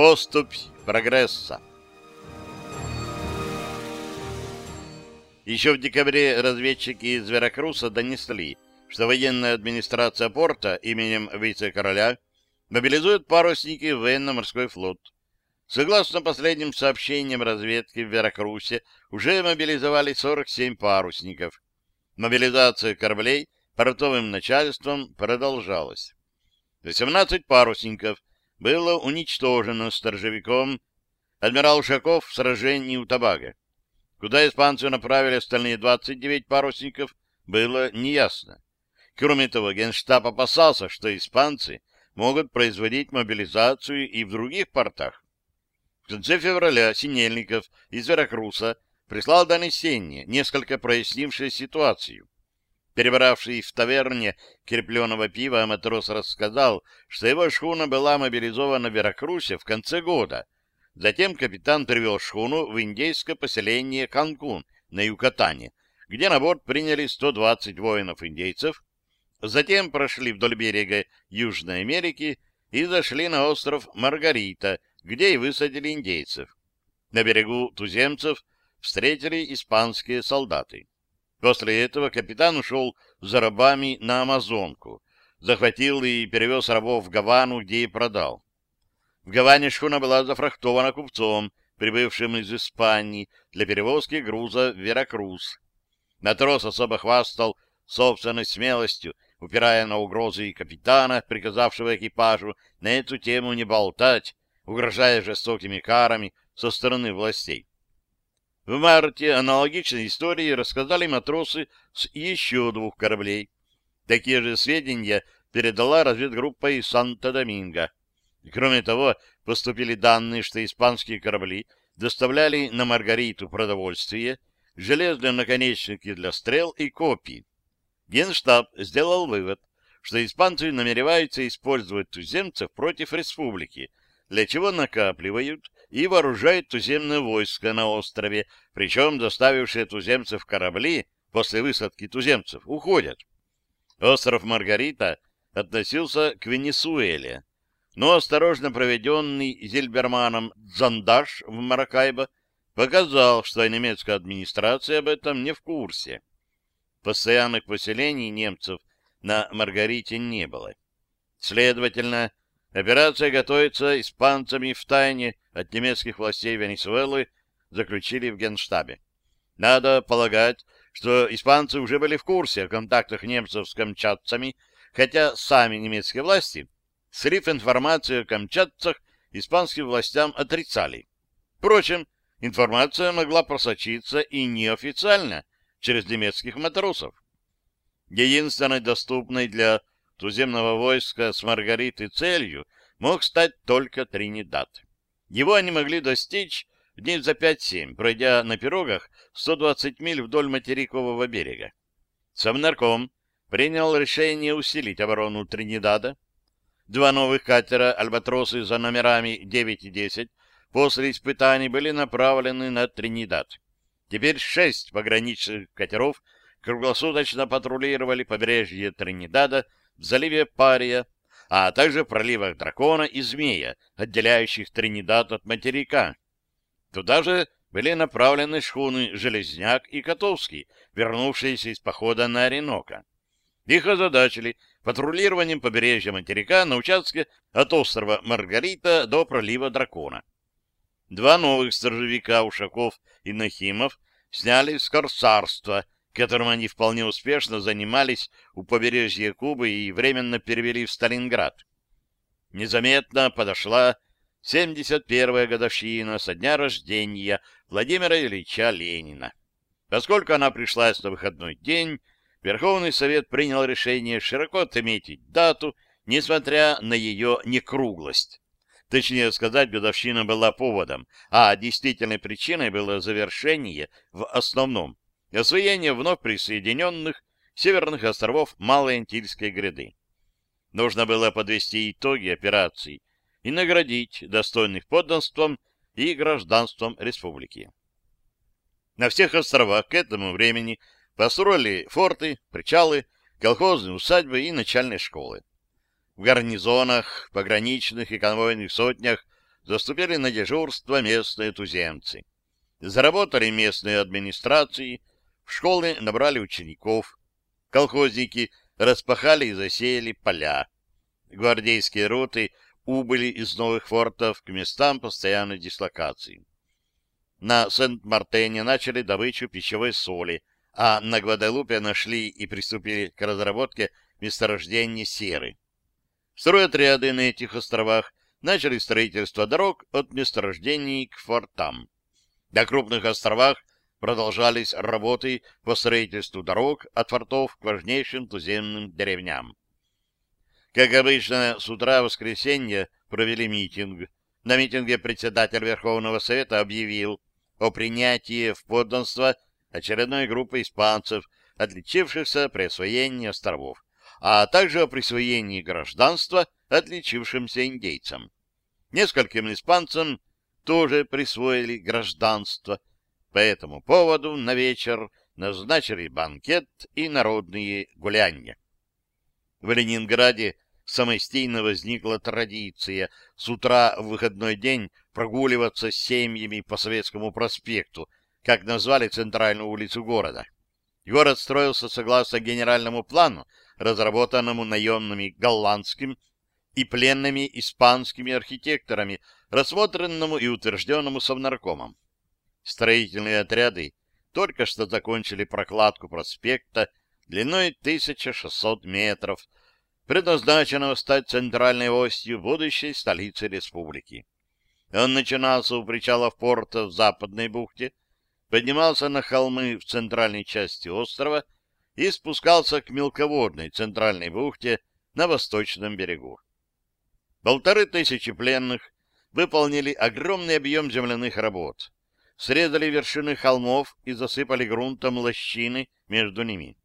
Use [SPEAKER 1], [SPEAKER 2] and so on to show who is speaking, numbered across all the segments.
[SPEAKER 1] Поступь прогресса. Еще в декабре разведчики из Веракруса донесли, что военная администрация порта именем вице-короля мобилизует парусники в военно-морской флот. Согласно последним сообщениям разведки в Веракрусе, уже мобилизовали 47 парусников. Мобилизация кораблей портовым начальством продолжалась. 18 парусников было уничтожено сторожевиком адмирал Ушаков в сражении у Табага. Куда испанцы направили остальные 29 парусников, было неясно. Кроме того, Генштаб опасался, что испанцы могут производить мобилизацию и в других портах. В конце февраля Синельников из Веракруса прислал донесение, несколько прояснившее ситуацию. Перебравший в таверне крепленого пива, матрос рассказал, что его шхуна была мобилизована в Веракрусе в конце года — Затем капитан привел шхуну в индейское поселение Канкун на Юкатане, где на борт приняли 120 воинов-индейцев, затем прошли вдоль берега Южной Америки и зашли на остров Маргарита, где и высадили индейцев. На берегу туземцев встретили испанские солдаты. После этого капитан ушел за рабами на Амазонку, захватил и перевез рабов в Гавану, где и продал. В Гаване шхуна была зафрахтована купцом, прибывшим из Испании, для перевозки груза в Веракрус. Матрос особо хвастал собственной смелостью, упирая на угрозы капитана, приказавшего экипажу на эту тему не болтать, угрожая жестокими карами со стороны властей. В марте аналогичной истории рассказали матросы с еще двух кораблей. Такие же сведения передала разведгруппа из Санто-Доминго. Кроме того, поступили данные, что испанские корабли доставляли на Маргариту продовольствие, железные наконечники для стрел и копий. Генштаб сделал вывод, что испанцы намереваются использовать туземцев против республики, для чего накапливают и вооружают туземное войско на острове, причем доставившие туземцев корабли после высадки туземцев уходят. Остров Маргарита относился к Венесуэле, но осторожно проведенный Зильберманом зондаж в Маракайбо показал, что немецкая администрация об этом не в курсе. Постоянных поселений немцев на Маргарите не было. Следовательно, операция готовится испанцами в тайне от немецких властей Венесуэлы, заключили в Генштабе. Надо полагать, что испанцы уже были в курсе о контактах немцев с камчатцами, хотя сами немецкие власти Слив информацию о камчатцах испанским властям отрицали. Впрочем, информация могла просочиться и неофициально, через немецких матросов. Единственной доступной для туземного войска с Маргариты целью мог стать только Тринидад. Его они могли достичь дней за 5-7, пройдя на пирогах 120 миль вдоль материкового берега. Совнарком принял решение усилить оборону Тринидада, Два новых катера «Альбатросы» за номерами 9 и 10 после испытаний были направлены на Тринидад. Теперь шесть пограничных катеров круглосуточно патрулировали побережье Тринидада в заливе Пария, а также в проливах Дракона и Змея, отделяющих Тринидад от материка. Туда же были направлены шхуны «Железняк» и «Котовский», вернувшиеся из похода на Оренока. Их озадачили патрулированием побережья материка на участке от острова Маргарита до пролива Дракона. Два новых сторожевика Ушаков и Нахимов сняли с корсарства, которым они вполне успешно занимались у побережья Кубы и временно перевели в Сталинград. Незаметно подошла 71-я годовщина со дня рождения Владимира Ильича Ленина. Поскольку она пришлась на выходной день, Верховный Совет принял решение широко отметить дату, несмотря на ее некруглость. Точнее сказать, годовщина была поводом, а действительной причиной было завершение в основном освоение вновь присоединенных северных островов Малой Антильской гряды. Нужно было подвести итоги операций и наградить достойных подданством и гражданством республики. На всех островах к этому времени Построили форты, причалы, колхозные усадьбы и начальные школы. В гарнизонах, пограничных и конвойных сотнях заступили на дежурство местные туземцы. Заработали местные администрации, школы набрали учеников, колхозники распахали и засеяли поля. Гвардейские роты убыли из новых фортов к местам постоянной дислокации. На Сент-Мартене начали добычу пищевой соли, а на Гваделупе нашли и приступили к разработке месторождения серы. Стройотряды на этих островах начали строительство дорог от месторождений к фортам. На крупных островах продолжались работы по строительству дорог от фортов к важнейшим туземным деревням. Как обычно, с утра воскресенья провели митинг. На митинге председатель Верховного Совета объявил о принятии в подданство очередной группы испанцев, отличившихся при освоении островов, а также о присвоении гражданства отличившимся индейцам. Нескольким испанцам тоже присвоили гражданство. По этому поводу на вечер назначили банкет и народные гуляния. В Ленинграде самостийно возникла традиция с утра в выходной день прогуливаться с семьями по Советскому проспекту, как назвали центральную улицу города. Город строился согласно генеральному плану, разработанному наемными голландским и пленными испанскими архитекторами, рассмотренному и утвержденному совнаркомом. Строительные отряды только что закончили прокладку проспекта длиной 1600 метров, предназначенного стать центральной осью будущей столицы республики. Он начинался у причалов порта в западной бухте, поднимался на холмы в центральной части острова и спускался к мелководной центральной бухте на восточном берегу. Полторы тысячи пленных выполнили огромный объем земляных работ, срезали вершины холмов и засыпали грунтом лощины между ними.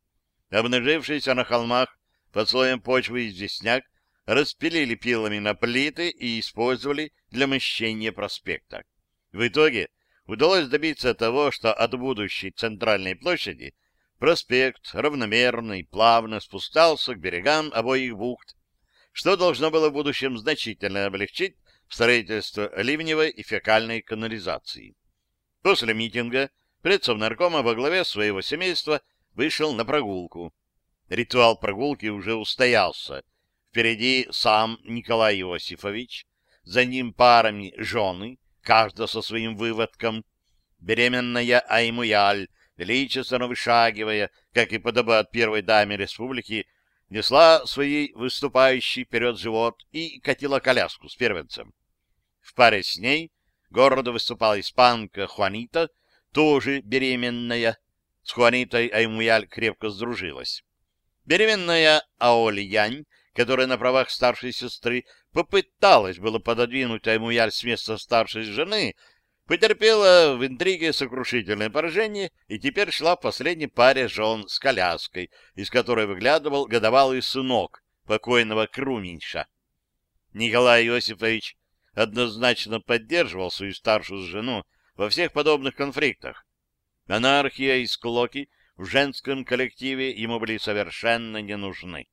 [SPEAKER 1] Обнажившиеся на холмах под слоем почвы известняк распилили пилами на плиты и использовали для мощения проспекта. В итоге удалось добиться того, что от будущей центральной площади проспект равномерно и плавно спускался к берегам обоих бухт, что должно было в будущем значительно облегчить строительство ливневой и фекальной канализации. После митинга предсовнаркома во главе своего семейства вышел на прогулку. Ритуал прогулки уже устоялся. Впереди сам Николай Иосифович, за ним парами жены, каждая со своим выводком, беременная Аймуяль, величественно вышагивая, как и подобает первой даме республики, несла своей выступающий вперед живот и катила коляску с первенцем. В паре с ней города выступала испанка Хуанита, тоже беременная. С Хуанитой Аймуяль крепко сдружилась. Беременная Аоли Янь, которая на правах старшей сестры попыталась было пододвинуть Аймуяль с места старшей жены, Потерпела в интриге сокрушительное поражение и теперь шла в последней паре жен с коляской, из которой выглядывал годовалый сынок покойного Круменьша. Николай Иосифович однозначно поддерживал свою старшую жену во всех подобных конфликтах. Анархия и склоки в женском коллективе ему были совершенно не нужны.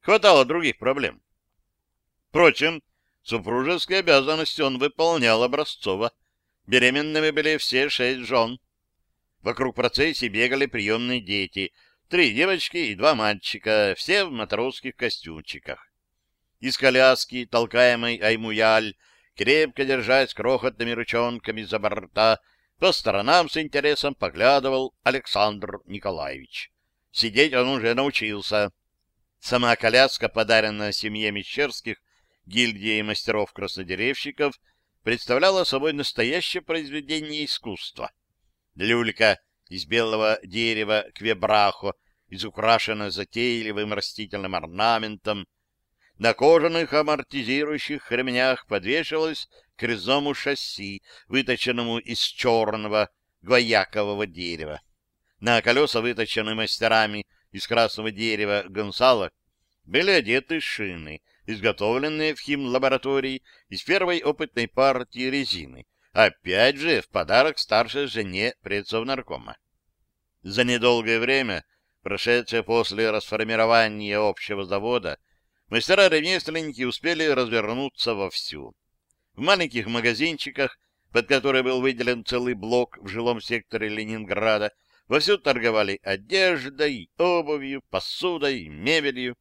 [SPEAKER 1] Хватало других проблем. Впрочем, супружеские обязанности он выполнял образцово, Беременными были все шесть жен. Вокруг процессии бегали приемные дети, три девочки и два мальчика, все в матросских костюмчиках. Из коляски, толкаемой Аймуяль, крепко держась крохотными ручонками за борта, по сторонам с интересом поглядывал Александр Николаевич. Сидеть он уже научился. Сама коляска, подаренная семье Мещерских, гильдией мастеров-краснодеревщиков, представляла собой настоящее произведение искусства. Люлька из белого дерева квебрахо, изукрашена затейливым растительным орнаментом, на кожаных амортизирующих ремнях подвешивалось к резному шасси, выточенному из черного гвоякового дерева. На колеса, выточенные мастерами из красного дерева Гонсала, были одеты шины — изготовленные в химлаборатории из первой опытной партии резины, опять же в подарок старшей жене предсовнаркома. За недолгое время, прошедшее после расформирования общего завода, мастера-ремесленники успели развернуться вовсю. В маленьких магазинчиках, под которые был выделен целый блок в жилом секторе Ленинграда, вовсю торговали одеждой, обувью, посудой, мебелью,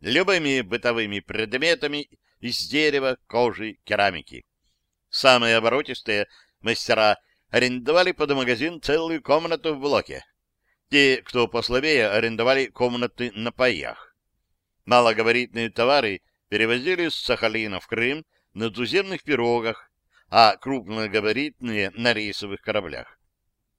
[SPEAKER 1] любыми бытовыми предметами из дерева, кожи, керамики. Самые оборотистые мастера арендовали под магазин целую комнату в блоке. Те, кто послабее, арендовали комнаты на паях. Малогабаритные товары перевозили с Сахалина в Крым на туземных пирогах, а крупногабаритные — на рейсовых кораблях.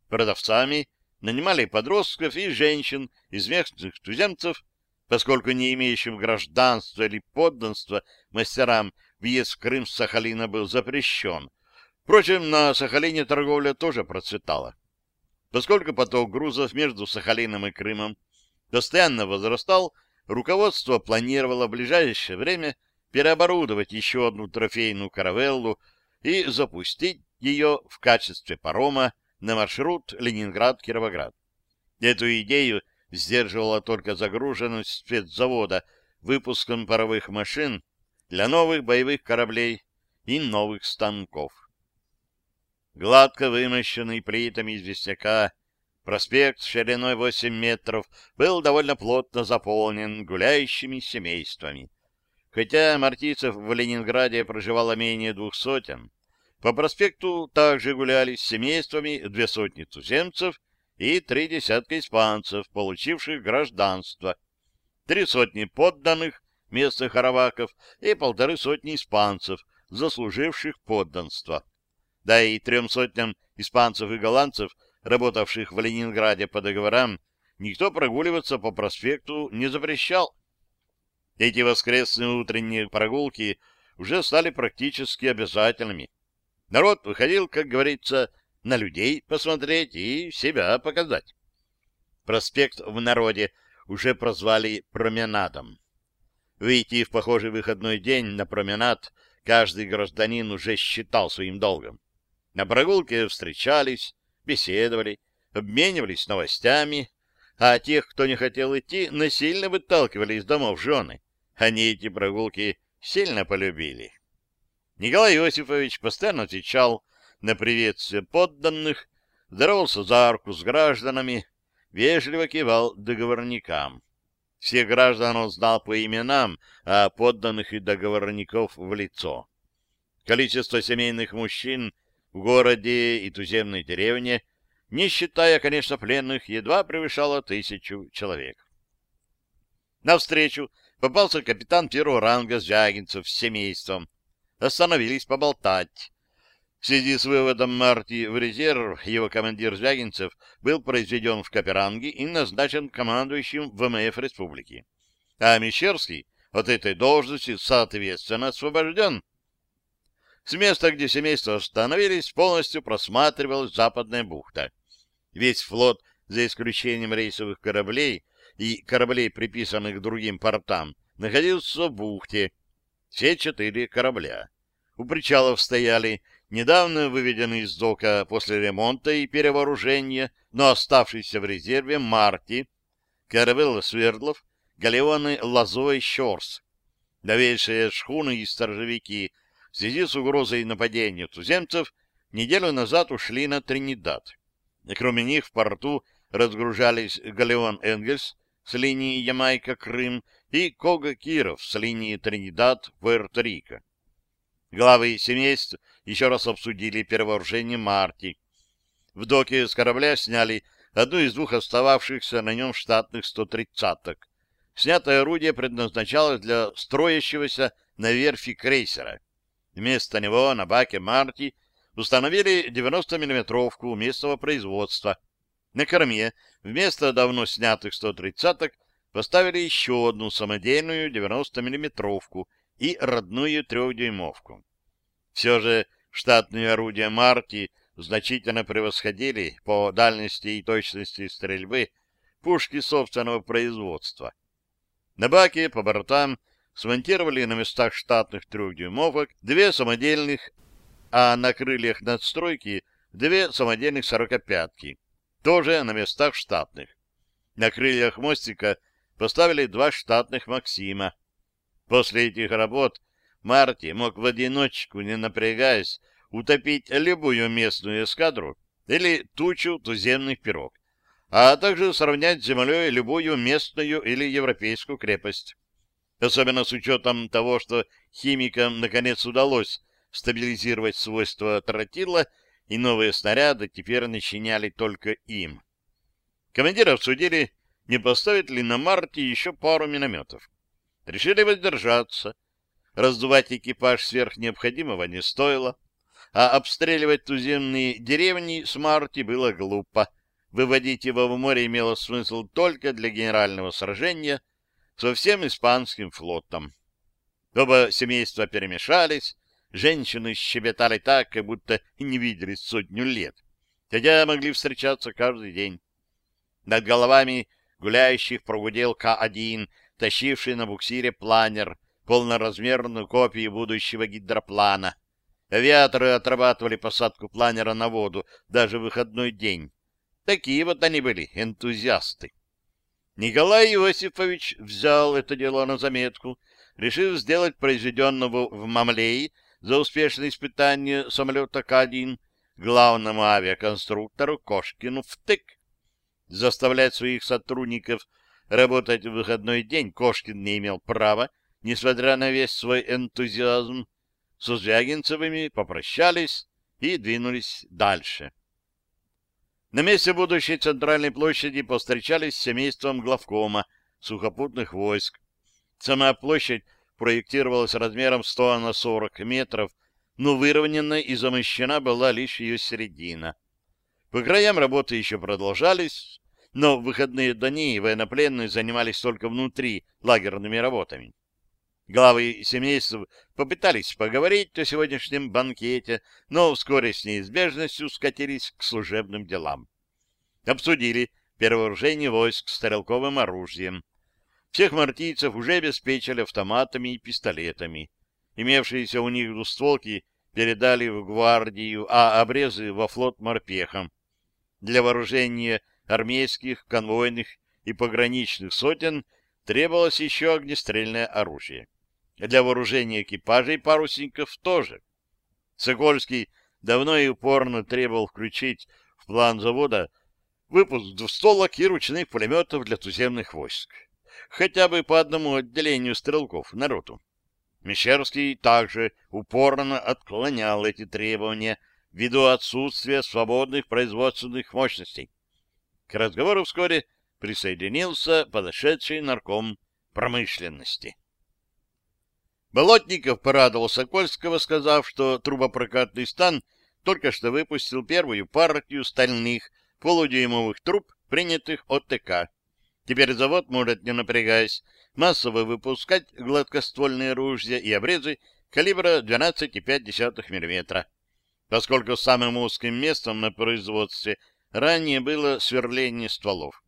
[SPEAKER 1] Продавцами нанимали подростков и женщин из местных туземцев, поскольку не имеющим гражданства или подданства мастерам въезд в Крым с Сахалина был запрещен. Впрочем, на Сахалине торговля тоже процветала. Поскольку поток грузов между Сахалином и Крымом постоянно возрастал, руководство планировало в ближайшее время переоборудовать еще одну трофейную каравеллу и запустить ее в качестве парома на маршрут Ленинград-Кировоград. Эту идею сдерживала только загруженность спецзавода выпуском паровых машин для новых боевых кораблей и новых станков. Гладко вымощенный плитами известняка, проспект шириной 8 метров был довольно плотно заполнен гуляющими семействами. Хотя мартийцев в Ленинграде проживало менее двух сотен, по проспекту также гуляли с семействами две сотни туземцев и три десятка испанцев, получивших гражданство, три сотни подданных местных араваков и полторы сотни испанцев, заслуживших подданство. Да и трем сотням испанцев и голландцев, работавших в Ленинграде по договорам, никто прогуливаться по проспекту не запрещал. Эти воскресные утренние прогулки уже стали практически обязательными. Народ выходил, как говорится, на людей посмотреть и себя показать. Проспект в народе уже прозвали променадом. Выйти в похожий выходной день на променад каждый гражданин уже считал своим долгом. На прогулке встречались, беседовали, обменивались новостями, а тех, кто не хотел идти, насильно выталкивали из домов жены. Они эти прогулки сильно полюбили. Николай Иосифович постоянно отвечал на приветствие подданных, здоровался за арку с гражданами, вежливо кивал договорникам. Всех граждан он знал по именам, а подданных и договорников в лицо. Количество семейных мужчин в городе и туземной деревне, не считая, конечно, пленных, едва превышало тысячу человек. Навстречу попался капитан первого ранга Звягинцев с семейством. Остановились поболтать. В связи с выводом Марти в резерв его командир Звягинцев был произведен в Каперанге и назначен командующим ВМФ республики. А Мещерский от этой должности, соответственно, освобожден. С места, где семейство остановились, полностью просматривалась западная бухта. Весь флот, за исключением рейсовых кораблей и кораблей, приписанных другим портам, находился в бухте. Все четыре корабля. У причалов стояли недавно выведенный из дока после ремонта и перевооружения, но оставшийся в резерве Марти, Каравелла Свердлов, галеоны Лазо и Щорс. Новейшие шхуны и сторожевики в связи с угрозой нападения туземцев неделю назад ушли на Тринидад. И кроме них в порту разгружались галеон Энгельс с линии Ямайка-Крым и Кога-Киров с линии Тринидад-Пуэрто-Рико. Главы семейств еще раз обсудили перевооружение Марти. В доке с корабля сняли одну из двух остававшихся на нем штатных 130-ок. Снятое орудие предназначалось для строящегося на верфи крейсера. Вместо него на баке Марти установили 90-миллиметровку местного производства. На корме вместо давно снятых 130-ок поставили еще одну самодельную 90-миллиметровку и родную трехдюймовку. Все же штатные орудия марки значительно превосходили по дальности и точности стрельбы пушки собственного производства. На баке по бортам смонтировали на местах штатных трехдюймовок две самодельных, а на крыльях надстройки две самодельных сорокопятки, тоже на местах штатных. На крыльях мостика поставили два штатных «Максима», После этих работ Марти мог в одиночку, не напрягаясь, утопить любую местную эскадру или тучу туземных пирог, а также сравнять с землей любую местную или европейскую крепость. Особенно с учетом того, что химикам наконец удалось стабилизировать свойства тротила, и новые снаряды теперь начиняли только им. Командиры обсудили, не поставить ли на марте еще пару минометов. Решили воздержаться. Раздувать экипаж сверх необходимого не стоило, а обстреливать туземные деревни с марти было глупо. Выводить его в море имело смысл только для генерального сражения со всем испанским флотом. Оба семейства перемешались, женщины щебетали так, как будто не виделись сотню лет, хотя могли встречаться каждый день. Над головами гуляющих прогудел К-1, тащивший на буксире планер, полноразмерную копию будущего гидроплана. Авиаторы отрабатывали посадку планера на воду даже в выходной день. Такие вот они были, энтузиасты. Николай Иосифович взял это дело на заметку, решив сделать произведенного в Мамлее за успешное испытание самолета К-1 главному авиаконструктору Кошкину втык. Заставлять своих сотрудников работать в выходной день Кошкин не имел права, несмотря на весь свой энтузиазм. Со Звягинцевыми попрощались и двинулись дальше. На месте будущей центральной площади повстречались с семейством главкома сухопутных войск. Сама площадь проектировалась размером 100 на 40 метров, но выровнена и замощена была лишь ее середина. По краям работы еще продолжались, но в выходные дни военнопленные занимались только внутри лагерными работами. Главы семейств попытались поговорить о сегодняшнем банкете, но вскоре с неизбежностью скатились к служебным делам. Обсудили перевооружение войск стрелковым оружием. Всех мартийцев уже обеспечили автоматами и пистолетами. Имевшиеся у них двустволки передали в гвардию, а обрезы во флот морпехам. Для вооружения армейских, конвойных и пограничных сотен требовалось еще огнестрельное оружие. Для вооружения экипажей парусников тоже. Сокольский давно и упорно требовал включить в план завода выпуск двустолок и ручных пулеметов для туземных войск. Хотя бы по одному отделению стрелков на роту. Мещерский также упорно отклонял эти требования, ввиду отсутствия свободных производственных мощностей. К разговору вскоре присоединился подошедший нарком промышленности. Болотников порадовал Сокольского, сказав, что трубопрокатный стан только что выпустил первую партию стальных полудюймовых труб, принятых от ТК. Теперь завод может, не напрягаясь, массово выпускать гладкоствольные ружья и обрезы калибра 12,5 мм поскольку самым узким местом на производстве ранее было сверление стволов.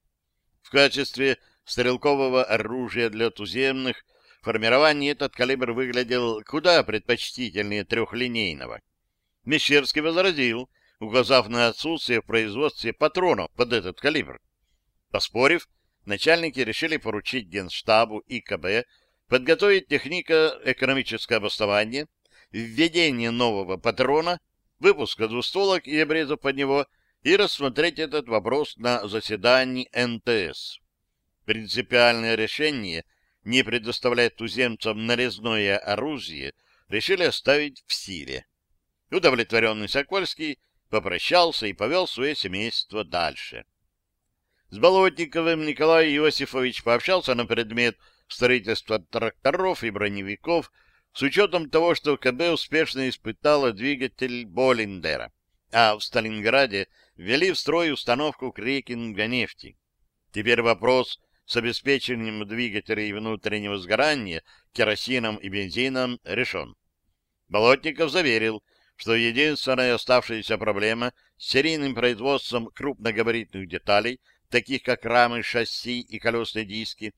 [SPEAKER 1] В качестве стрелкового оружия для туземных формирований этот калибр выглядел куда предпочтительнее трехлинейного. Мещерский возразил, указав на отсутствие в производстве патронов под этот калибр. Поспорив, начальники решили поручить Генштабу и КБ подготовить технико-экономическое обоснование, введение нового патрона выпуска двустволок и обрезов под него и рассмотреть этот вопрос на заседании НТС. Принципиальное решение не предоставлять туземцам нарезное оружие решили оставить в силе. Удовлетворенный Сокольский попрощался и повел свое семейство дальше. С Болотниковым Николай Иосифович пообщался на предмет строительства тракторов и броневиков, с учетом того, что КБ успешно испытала двигатель Боллиндера, а в Сталинграде ввели в строй установку крекинга нефти. Теперь вопрос с обеспечением двигателей внутреннего сгорания керосином и бензином решен. Болотников заверил, что единственная оставшаяся проблема с серийным производством крупногабаритных деталей, таких как рамы, шасси и колесные диски,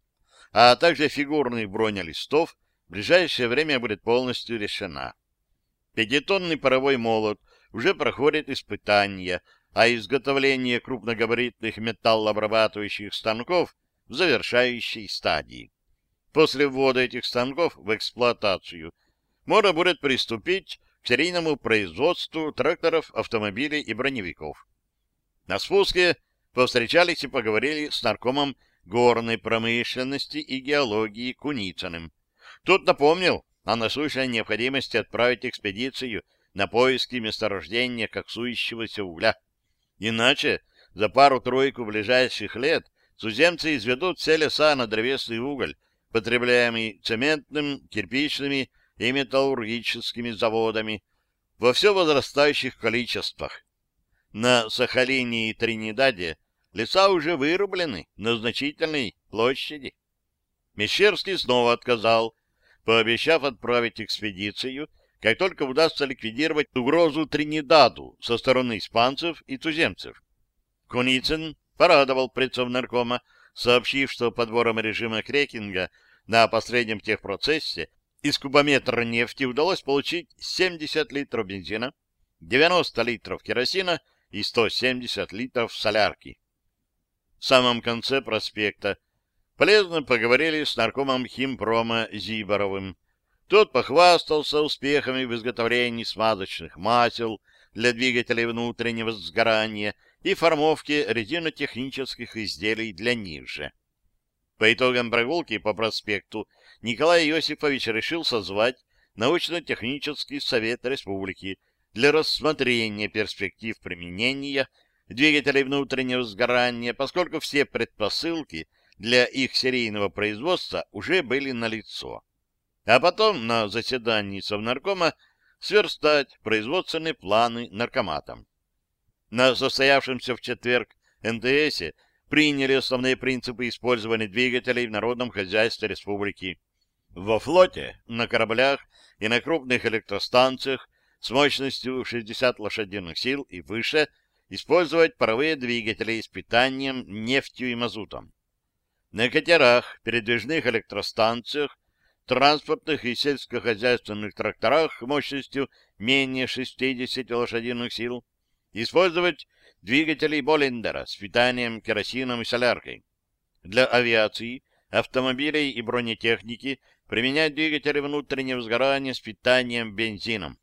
[SPEAKER 1] а также фигурных бронелистов, в ближайшее время будет полностью решена. Пятитонный паровой молот уже проходит испытания, а изготовление крупногабаритных металлообрабатывающих станков в завершающей стадии. После ввода этих станков в эксплуатацию можно будет приступить к серийному производству тракторов, автомобилей и броневиков. На спуске повстречались и поговорили с наркомом горной промышленности и геологии Куницыным. Тут напомнил о насущной необходимости отправить экспедицию на поиски месторождения коксующегося угля. Иначе за пару-тройку ближайших лет туземцы изведут все леса на древесный уголь, потребляемый цементным, кирпичными и металлургическими заводами во все возрастающих количествах. На Сахалине и Тринидаде леса уже вырублены на значительной площади. Мещерский снова отказал, пообещав отправить экспедицию, как только удастся ликвидировать угрозу Тринидаду со стороны испанцев и туземцев. Куницын порадовал наркома, сообщив, что подбором режима крекинга на последнем техпроцессе из кубометра нефти удалось получить 70 литров бензина, 90 литров керосина и 170 литров солярки. В самом конце проспекта полезно поговорили с наркомом химпрома Зиборовым. Тот похвастался успехами в изготовлении смазочных масел для двигателей внутреннего сгорания и формовки резинотехнических изделий для них же. По итогам прогулки по проспекту Николай Иосифович решил созвать научно-технический совет республики для рассмотрения перспектив применения двигателей внутреннего сгорания, поскольку все предпосылки для их серийного производства уже были налицо. А потом на заседании Совнаркома сверстать производственные планы наркоматам. На состоявшемся в четверг НТСе приняли основные принципы использования двигателей в народном хозяйстве республики. Во флоте, на кораблях и на крупных электростанциях с мощностью 60 лошадиных сил и выше использовать паровые двигатели с питанием нефтью и мазутом. На катерах, передвижных электростанциях, транспортных и сельскохозяйственных тракторах мощностью менее 60 лошадиных сил использовать двигателей Боллендера с питанием керосином и соляркой. Для авиации, автомобилей и бронетехники применять двигатели внутреннего сгорания с питанием бензином.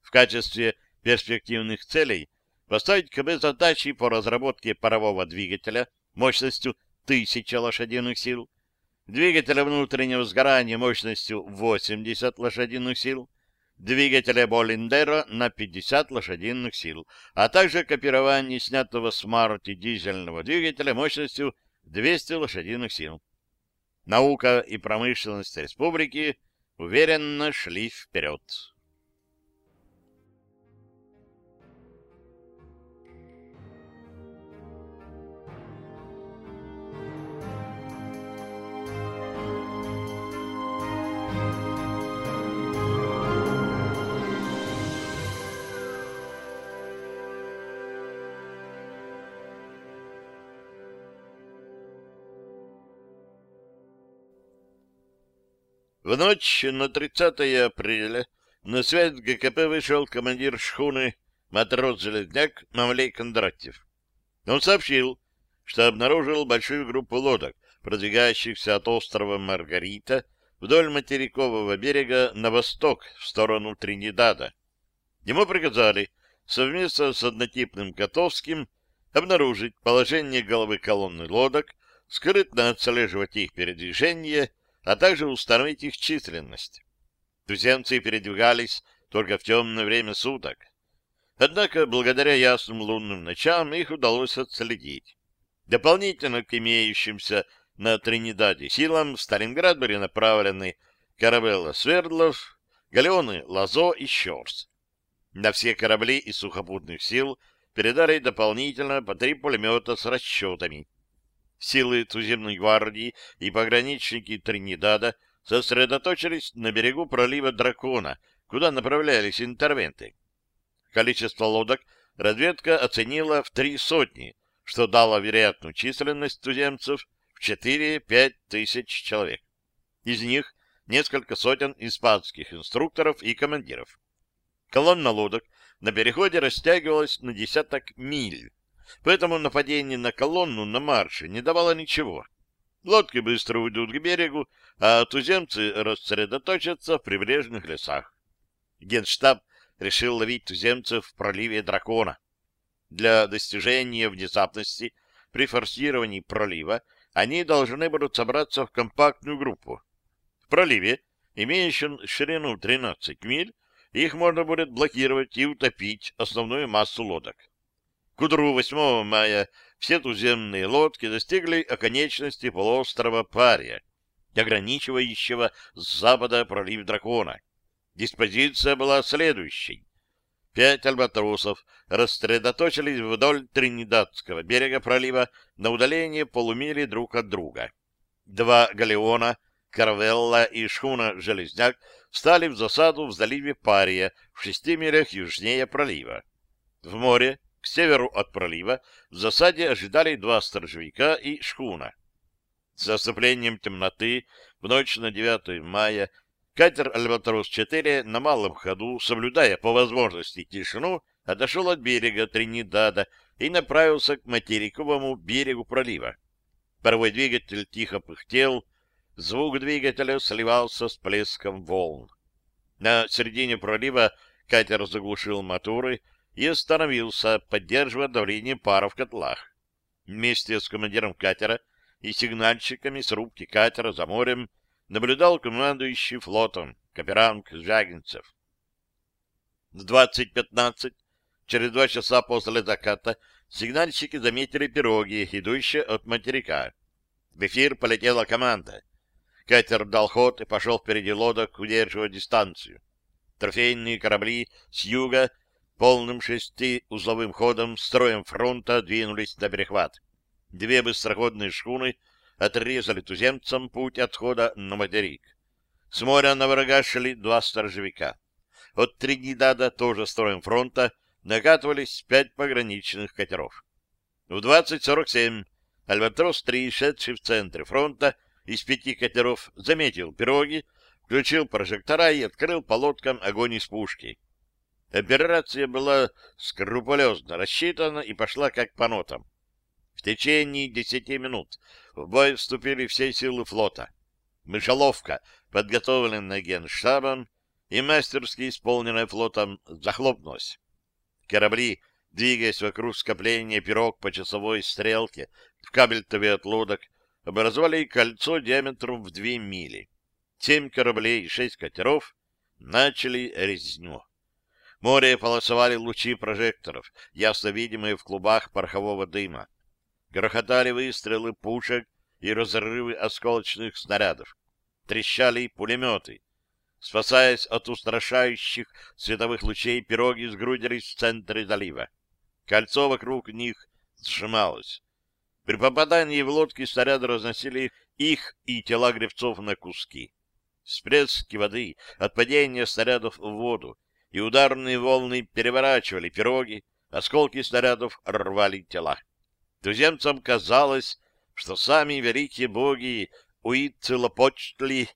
[SPEAKER 1] В качестве перспективных целей поставить КБ задачи по разработке парового двигателя мощностью 1000 лошадиных сил, двигателя внутреннего сгорания мощностью 80 лошадиных сил, двигателя Боллиндера на 50 лошадиных сил, а также копирование снятого с Марти дизельного двигателя мощностью 200 лошадиных сил. Наука и промышленность республики уверенно шли вперед. В ночь на 30 апреля на связь ГКП вышел командир шхуны матрос-железняк Мамлей Кондратьев. Он сообщил, что обнаружил большую группу лодок, продвигающихся от острова Маргарита вдоль материкового берега на восток, в сторону Тринидада. Ему приказали совместно с однотипным Котовским обнаружить положение головы колонны лодок, скрытно отслеживать их передвижение а также установить их численность. Туземцы передвигались только в темное время суток. Однако, благодаря ясным лунным ночам, их удалось отследить. Дополнительно к имеющимся на Тринидаде силам в Сталинград были направлены каравелла Свердлов, галеоны Лазо и Щорс. На все корабли из сухопутных сил передали дополнительно по три пулемета с расчетами силы туземной гвардии и пограничники Тринидада сосредоточились на берегу пролива Дракона, куда направлялись интервенты. Количество лодок разведка оценила в три сотни, что дало вероятную численность туземцев в 4-5 тысяч человек. Из них несколько сотен испанских инструкторов и командиров. Колонна лодок на переходе растягивалась на десяток миль, поэтому нападение на колонну на марше не давало ничего. Лодки быстро уйдут к берегу, а туземцы рассредоточатся в прибрежных лесах. Генштаб решил ловить туземцев в проливе Дракона. Для достижения внезапности при форсировании пролива они должны будут собраться в компактную группу. В проливе, имеющем ширину 13 миль, их можно будет блокировать и утопить основную массу лодок. К утру 8 мая все туземные лодки достигли оконечности полуострова Пария, ограничивающего с запада пролив Дракона. Диспозиция была следующей. Пять альбатросов рассредоточились вдоль Тринидадского берега пролива на удалении полумили друг от друга. Два галеона, Карвелла и шхуна «Железняк» встали в засаду в заливе Пария в шести милях южнее пролива. В море, к северу от пролива, в засаде ожидали два сторожевика и шхуна. С наступлением темноты в ночь на 9 мая катер «Альбатрос-4» на малом ходу, соблюдая по возможности тишину, отошел от берега Тринидада и направился к материковому берегу пролива. Паровой двигатель тихо пыхтел, Звук двигателя сливался с плеском волн. На середине пролива катер заглушил моторы и остановился, поддерживая давление пара в котлах. Вместе с командиром катера и сигнальщиками с рубки катера за морем наблюдал командующий флотом Каперанг Звягинцев. В 20.15, через два часа после заката, сигнальщики заметили пироги, идущие от материка. В эфир полетела команда. Катер дал ход и пошел впереди лодок, удерживая дистанцию. Трофейные корабли с юга полным шести узловым ходом строем фронта двинулись на перехват. Две быстроходные шхуны отрезали туземцам путь отхода на материк. С моря на врага шли два сторожевика. От Тринидада, тоже строем фронта, накатывались пять пограничных катеров. В 20.47 Альбатрос-3, шедший в центре фронта, из пяти катеров заметил пироги, включил прожектора и открыл по лодкам огонь из пушки. Операция была скрупулезно рассчитана и пошла как по нотам. В течение десяти минут в бой вступили все силы флота. Мышеловка, подготовленная генштабом и мастерски исполненная флотом, захлопнулась. Корабли, двигаясь вокруг скопления пирог по часовой стрелке в кабельтове от лодок, образовали кольцо диаметром в две мили. Семь кораблей и шесть катеров начали резню. Море полосовали лучи прожекторов, ясно видимые в клубах порохового дыма. Грохотали выстрелы пушек и разрывы осколочных снарядов. Трещали пулеметы. Спасаясь от устрашающих световых лучей, пироги сгрудились в центре залива. Кольцо вокруг них сжималось. При попадании в лодки снаряды разносили их и тела гребцов на куски. Всплески воды от падения снарядов в воду и ударные волны переворачивали пироги, осколки снарядов рвали тела. Туземцам казалось, что сами великие боги Уицелопочтли,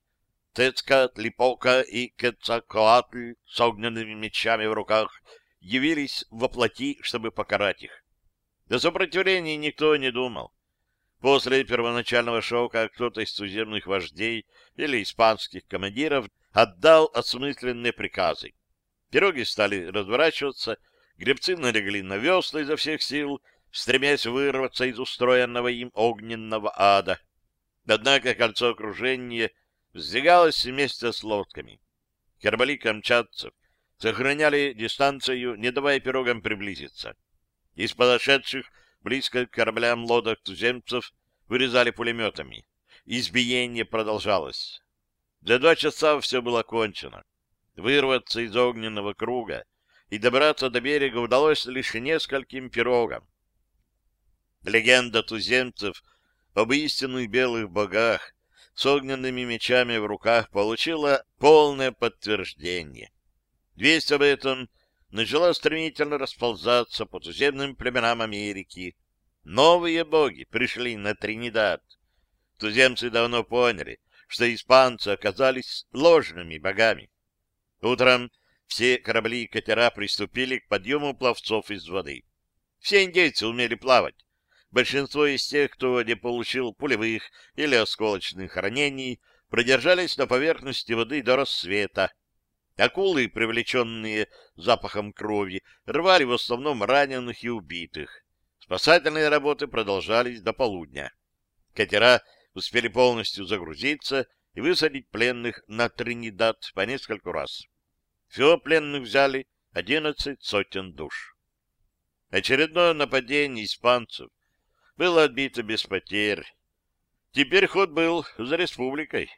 [SPEAKER 1] Тецкатлипока и Кецакоатль с огненными мечами в руках явились во плоти, чтобы покарать их. До сопротивления никто не думал. После первоначального шока кто-то из туземных вождей или испанских командиров отдал осмысленные приказы. Пироги стали разворачиваться, гребцы налегли на весла изо всех сил, стремясь вырваться из устроенного им огненного ада. Однако кольцо окружения сдвигалось вместе с лодками. Корабли камчатцев сохраняли дистанцию, не давая пирогам приблизиться. Из подошедших близко к кораблям лодок туземцев вырезали пулеметами. Избиение продолжалось. За два часа все было кончено. Вырваться из огненного круга и добраться до берега удалось лишь нескольким пирогам. Легенда туземцев об истинных белых богах с огненными мечами в руках получила полное подтверждение. Весть об этом начала стремительно расползаться по туземным племенам Америки. Новые боги пришли на Тринидад. Туземцы давно поняли, что испанцы оказались ложными богами. Утром все корабли и катера приступили к подъему пловцов из воды. Все индейцы умели плавать. большинство из тех, кто не получил пулевых или осколочных ранений, продержались на поверхности воды до рассвета. Акулы, привлеченные запахом крови, рвали в основном раненых и убитых. Спасательные работы продолжались до полудня. Катера успели полностью загрузиться и высадить пленных на Тринидад по нескольку раз. Всего пленных взяли одиннадцать сотен душ. Очередное нападение испанцев было отбито без потерь. Теперь ход был за республикой.